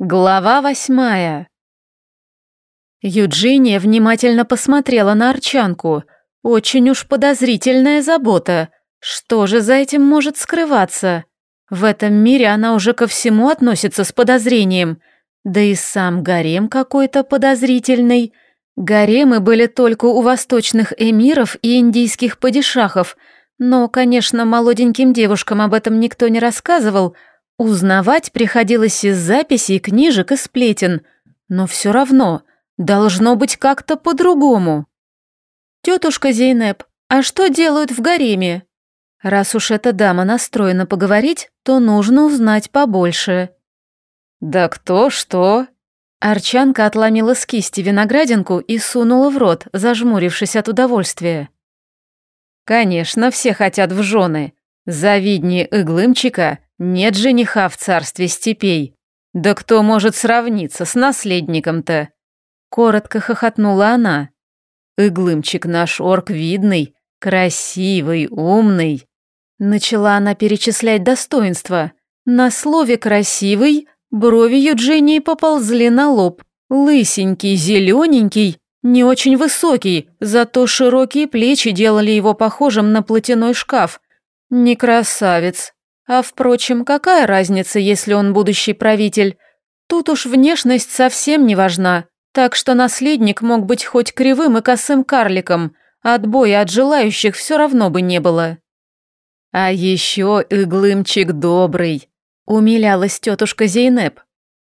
Глава восьмая. Юджиния внимательно посмотрела на Арчанку. Очень уж подозрительная забота. Что же за этим может скрываться? В этом мире она уже ко всему относится с подозрением. Да и сам гарем какой-то подозрительный. Гаремы были только у восточных эмиров и индийских падишахов, но, конечно, молоденьким девушкам об этом никто не рассказывал – Узнавать приходилось из записей, книжек и сплетен, но все равно должно быть как-то по-другому. «Тетушка Зейнеп, а что делают в гареме?» Раз уж эта дама настроена поговорить, то нужно узнать побольше. «Да кто что?» Арчанка отломила с кисти виноградинку и сунула в рот, зажмурившись от удовольствия. «Конечно, все хотят в жены. Завиднее Иглымчика нет жениха в царстве степей. Да кто может сравниться с наследником-то? Коротко хохотнула она. Иглымчик наш орк видный, красивый, умный. Начала она перечислять достоинства. На слове «красивый» брови Юджинии поползли на лоб. Лысенький, зелененький, не очень высокий, зато широкие плечи делали его похожим на платяной шкаф. Не красавец, а впрочем, какая разница, если он будущий правитель? Тут уж внешность совсем не важна, так что наследник мог быть хоть кривым и косым карликом, отбоя от желающих все равно бы не было. А еще иглымчик добрый, умилялась тетушка Зейнеп.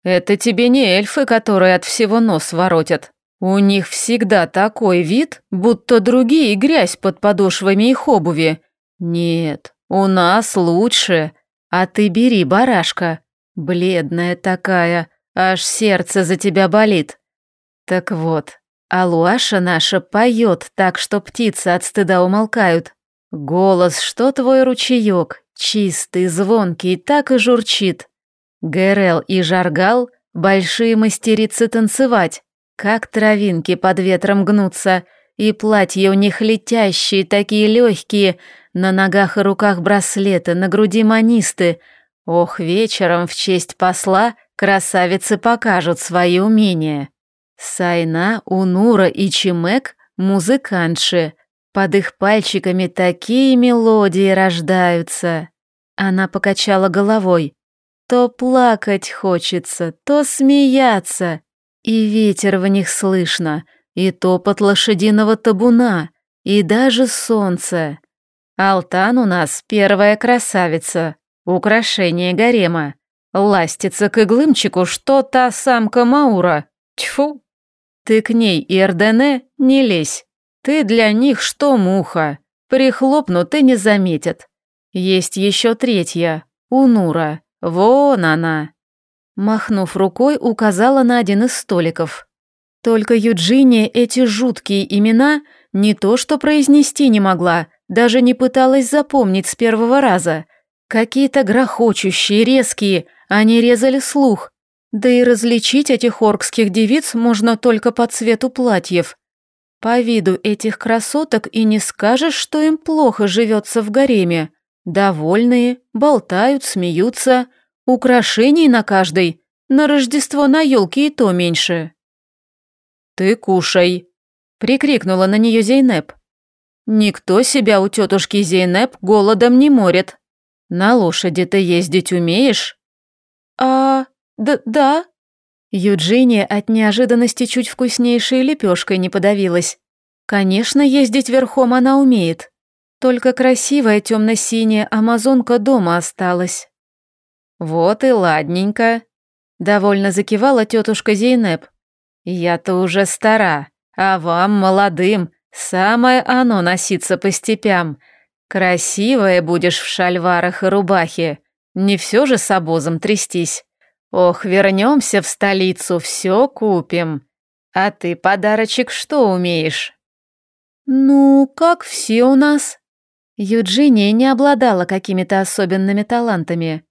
Это тебе не эльфы, которые от всего нос воротят. У них всегда такой вид, будто другие грязь под подошвами их обуви. Нет, «У нас лучше, а ты бери, барашка. Бледная такая, аж сердце за тебя болит. Так вот, Алуаша наша поет так, что птицы от стыда умолкают. Голос, что твой ручеек, чистый, звонкий, так и журчит. Герел и Жаргал — большие мастерицы танцевать, как травинки под ветром гнутся, и платья у них летящие, такие легкие — на ногах и руках браслеты, на груди манисты. Ох, вечером в честь посла красавицы покажут свои умения. Сайна, Унура и Чимек — музыкантши. Под их пальчиками такие мелодии рождаются. Она покачала головой. То плакать хочется, то смеяться. И ветер в них слышно, и топот лошадиного табуна, и даже солнце. Алтан у нас первая красавица, украшение гарема. Ластится к иглымчику, что та самка Маура. Тьфу! Ты к ней, Ирдене, не лезь. Ты для них что муха. Прихлопнут и не заметят. Есть еще третья, Унура. Вон она. Махнув рукой, указала на один из столиков. Только Юджиния эти жуткие имена не то что произнести не могла, даже не пыталась запомнить с первого раза. Какие-то грохочущие, резкие, они резали слух. Да и различить этих оркских девиц можно только по цвету платьев. По виду этих красоток и не скажешь, что им плохо живется в гареме. Довольные, болтают, смеются. Украшений на каждой. На Рождество на елке и то меньше. «Ты кушай!» — прикрикнула на нее Зейнеп. Никто себя у тетушки Зейнеп голодом не морит. На лошади ты ездить умеешь? А, да, да. Юджиния от неожиданности чуть вкуснейшей лепешкой не подавилась. Конечно, ездить верхом она умеет. Только красивая темно-синяя амазонка дома осталась. Вот и ладненько. Довольно закивала тетушка Зейнеп. Я-то уже стара, а вам, молодым, Самое оно носиться по степям. Красивая будешь в шальварах и рубахе. Не все же с обозом трястись. Ох, вернемся в столицу, все купим. А ты, подарочек, что умеешь? Ну, как все у нас. Юджиния не обладала какими-то особенными талантами.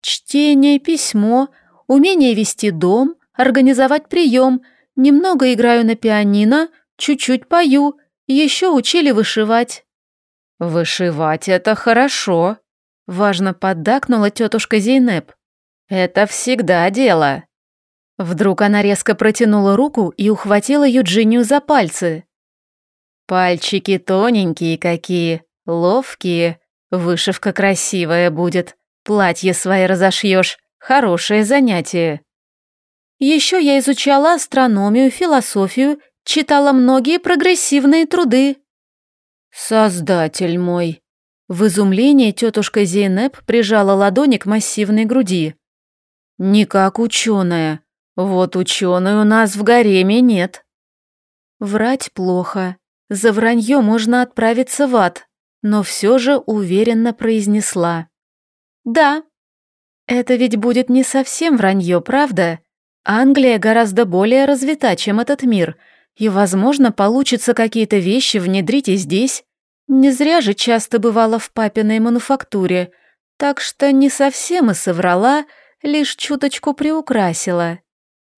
Чтение, письмо, умение вести дом, организовать прием, немного играю на пианино, Чуть-чуть пою, еще учили вышивать». «Вышивать — это хорошо», — важно поддакнула тетушка Зейнеп. «Это всегда дело. Вдруг она резко протянула руку и ухватила Юджинию за пальцы. «Пальчики тоненькие какие, ловкие, вышивка красивая будет, платье свои разошьешь, хорошее занятие». Еще я изучала астрономию, философию, читала многие прогрессивные труды. Создатель мой. В изумлении тетушка Зейнеп прижала ладони к массивной груди. Не как ученая. Вот ученой у нас в гареме нет. Врать плохо. За вранье можно отправиться в ад, но все же уверенно произнесла. Да. Это ведь будет не совсем вранье, правда? Англия гораздо более развита, чем этот мир, и, возможно, получится какие-то вещи внедрить и здесь. Не зря же часто бывала в папиной мануфактуре, так что не совсем и соврала, лишь чуточку приукрасила.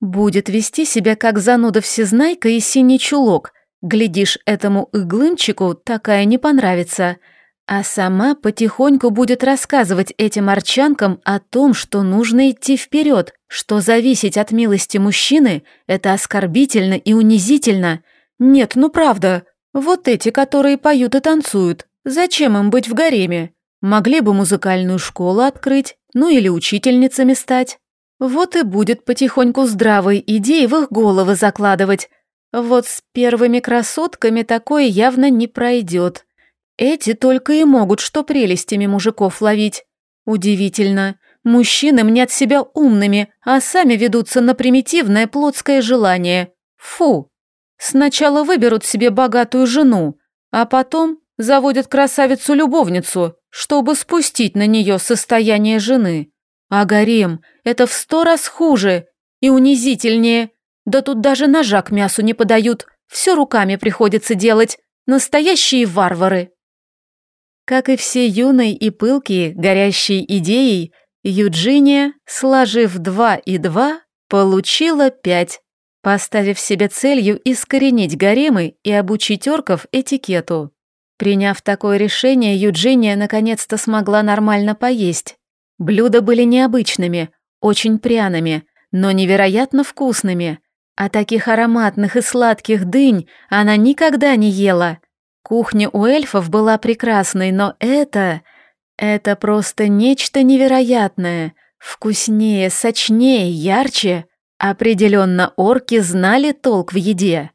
Будет вести себя как зануда-всезнайка и синий чулок. Глядишь, этому иглымчику такая не понравится — а сама потихоньку будет рассказывать этим арчанкам о том, что нужно идти вперед, что зависеть от милости мужчины – это оскорбительно и унизительно. Нет, ну правда, вот эти, которые поют и танцуют, зачем им быть в гареме? Могли бы музыкальную школу открыть, ну или учительницами стать. Вот и будет потихоньку здравые идеи в их головы закладывать. Вот с первыми красотками такое явно не пройдет. Эти только и могут что прелестями мужиков ловить. Удивительно. Мужчины мнят себя умными, а сами ведутся на примитивное плотское желание. Фу. Сначала выберут себе богатую жену, а потом заводят красавицу-любовницу, чтобы спустить на нее состояние жены. А гарем – это в сто раз хуже и унизительнее. Да тут даже ножа к мясу не подают, все руками приходится делать. Настоящие варвары. Как и все юные и пылкие, горящие идеей, Юджиния, сложив два и два, получила пять, поставив себе целью искоренить гаремы и обучить орков этикету. Приняв такое решение, Юджиния наконец-то смогла нормально поесть. Блюда были необычными, очень пряными, но невероятно вкусными. А таких ароматных и сладких дынь она никогда не ела – Кухня у эльфов была прекрасной, но это... Это просто нечто невероятное. Вкуснее, сочнее, ярче. Определенно орки знали толк в еде.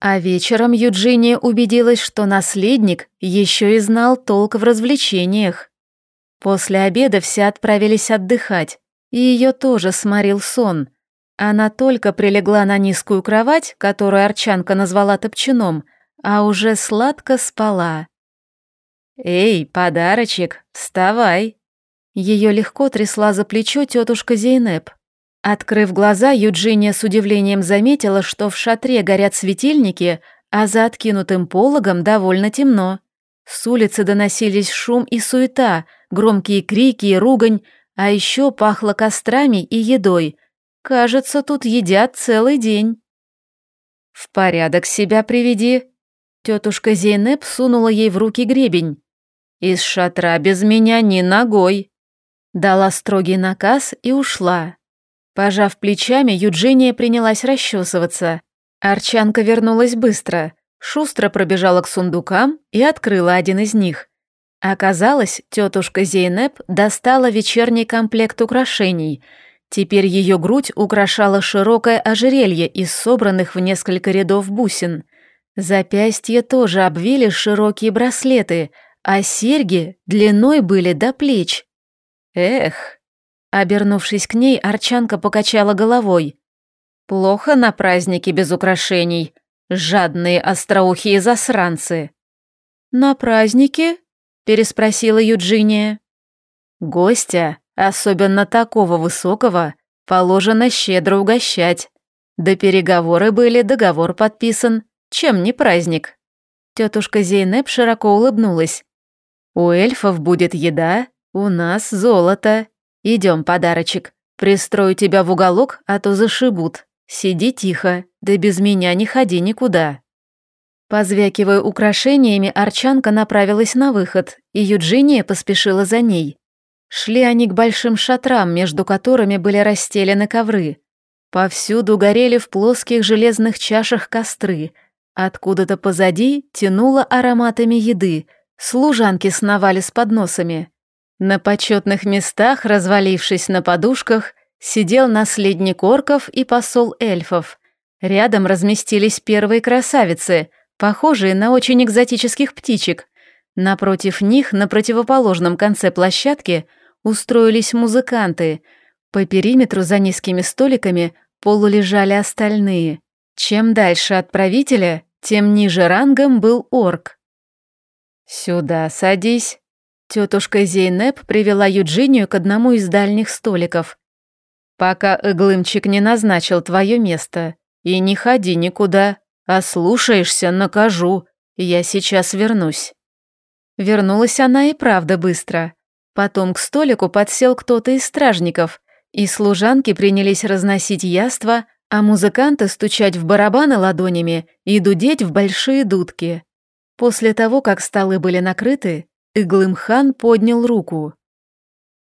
А вечером Юджиния убедилась, что наследник еще и знал толк в развлечениях. После обеда все отправились отдыхать, и ее тоже сморил сон. Она только прилегла на низкую кровать, которую Арчанка назвала топчаном, а уже сладко спала. «Эй, подарочек, вставай!» Ее легко трясла за плечо тетушка Зейнеп. Открыв глаза, Юджиния с удивлением заметила, что в шатре горят светильники, а за откинутым пологом довольно темно. С улицы доносились шум и суета, громкие крики и ругань, а еще пахло кострами и едой. Кажется, тут едят целый день. «В порядок себя приведи», Тетушка Зейнеп сунула ей в руки гребень. «Из шатра без меня ни ногой!» Дала строгий наказ и ушла. Пожав плечами, Юджиния принялась расчесываться. Арчанка вернулась быстро, шустро пробежала к сундукам и открыла один из них. Оказалось, тетушка Зейнеп достала вечерний комплект украшений. Теперь ее грудь украшала широкое ожерелье из собранных в несколько рядов бусин. Запястья тоже обвили широкие браслеты, а серьги длиной были до плеч. Эх! Обернувшись к ней, Арчанка покачала головой. Плохо на празднике без украшений. Жадные остроухие засранцы. На празднике? переспросила Юджиния. Гостя, особенно такого высокого, положено щедро угощать. До переговоры были, договор подписан. Чем не праздник?» Тетушка Зейнеп широко улыбнулась. «У эльфов будет еда, у нас золото. Идем, подарочек. Пристрою тебя в уголок, а то зашибут. Сиди тихо, да без меня не ходи никуда». Позвякивая украшениями, Арчанка направилась на выход, и Юджиния поспешила за ней. Шли они к большим шатрам, между которыми были расстелены ковры. Повсюду горели в плоских железных чашах костры. Откуда-то позади тянуло ароматами еды. Служанки сновали с подносами. На почетных местах, развалившись на подушках, сидел наследник орков и посол эльфов. Рядом разместились первые красавицы, похожие на очень экзотических птичек. Напротив них, на противоположном конце площадки, устроились музыканты. По периметру за низкими столиками полулежали остальные. Чем дальше от правителя, тем ниже рангом был орк. «Сюда садись». Тетушка Зейнеп привела Юджинию к одному из дальних столиков. «Пока Иглымчик не назначил твое место. И не ходи никуда, а слушаешься, накажу. Я сейчас вернусь». Вернулась она и правда быстро. Потом к столику подсел кто-то из стражников, и служанки принялись разносить яства, а музыканты стучать в барабаны ладонями и дудеть в большие дудки. После того, как столы были накрыты, Иглымхан поднял руку.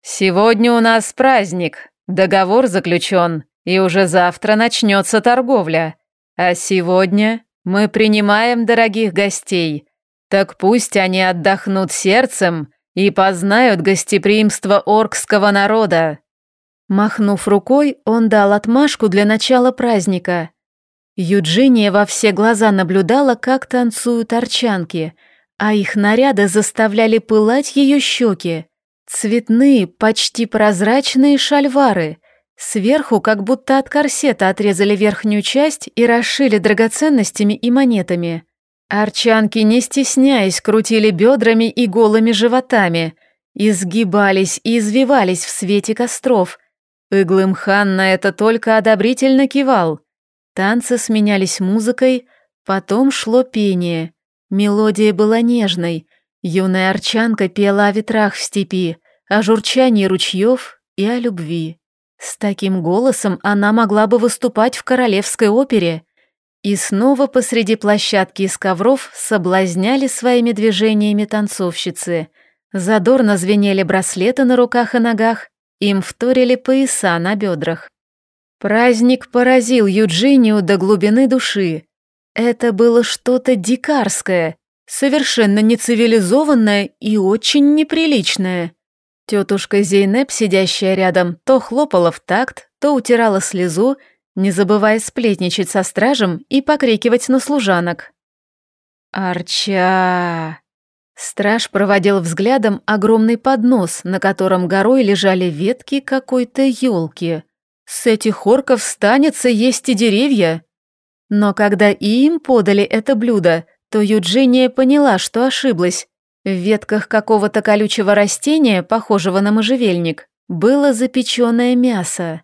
«Сегодня у нас праздник, договор заключен, и уже завтра начнется торговля. А сегодня мы принимаем дорогих гостей, так пусть они отдохнут сердцем и познают гостеприимство оркского народа». Махнув рукой, он дал отмашку для начала праздника. Юджиния во все глаза наблюдала, как танцуют арчанки, а их наряды заставляли пылать ее щеки. Цветные, почти прозрачные шальвары. Сверху как будто от корсета отрезали верхнюю часть и расшили драгоценностями и монетами. Арчанки, не стесняясь, крутили бедрами и голыми животами, изгибались и извивались в свете костров. Иглымхан на это только одобрительно кивал. Танцы сменялись музыкой, потом шло пение. Мелодия была нежной. Юная арчанка пела о ветрах в степи, о журчании ручьев и о любви. С таким голосом она могла бы выступать в королевской опере. И снова посреди площадки из ковров соблазняли своими движениями танцовщицы. Задорно звенели браслеты на руках и ногах, им вторили пояса на бедрах. Праздник поразил Юджинию до глубины души. Это было что-то дикарское, совершенно нецивилизованное и очень неприличное. Тетушка Зейнеп, сидящая рядом, то хлопала в такт, то утирала слезу, не забывая сплетничать со стражем и покрикивать на служанок. «Арча!» Страж проводил взглядом огромный поднос, на котором горой лежали ветки какой-то елки. С этих орков станется есть и деревья. Но когда и им подали это блюдо, то Юджиния поняла, что ошиблась. В ветках какого-то колючего растения, похожего на можжевельник, было запеченное мясо.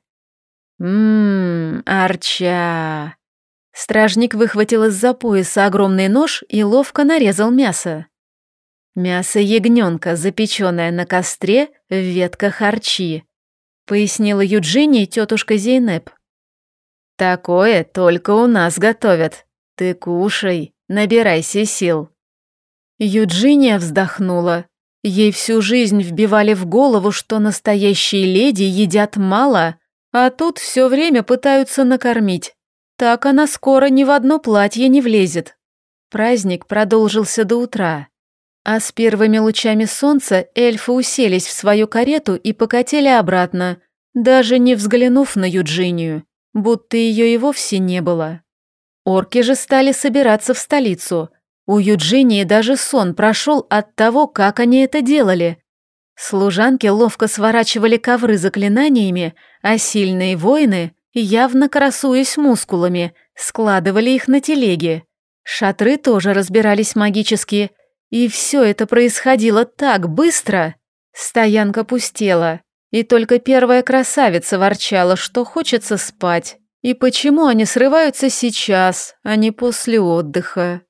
Ммм, арча. Стражник выхватил из-за пояса огромный нож и ловко нарезал мясо. Мясо ягненка, запеченное на костре в ветках арчи, пояснила Юджине тетушка Зейнеп. Такое только у нас готовят. Ты кушай, набирайся сил. Юджиния вздохнула. Ей всю жизнь вбивали в голову, что настоящие леди едят мало, а тут все время пытаются накормить. Так она скоро ни в одно платье не влезет. Праздник продолжился до утра. А с первыми лучами солнца эльфы уселись в свою карету и покатили обратно, даже не взглянув на Юджинию, будто ее и вовсе не было. Орки же стали собираться в столицу. У Юджинии даже сон прошел от того, как они это делали. Служанки ловко сворачивали ковры заклинаниями, а сильные воины, явно красуясь мускулами, складывали их на телеге. Шатры тоже разбирались магически, и все это происходило так быстро. Стоянка пустела, и только первая красавица ворчала, что хочется спать. И почему они срываются сейчас, а не после отдыха?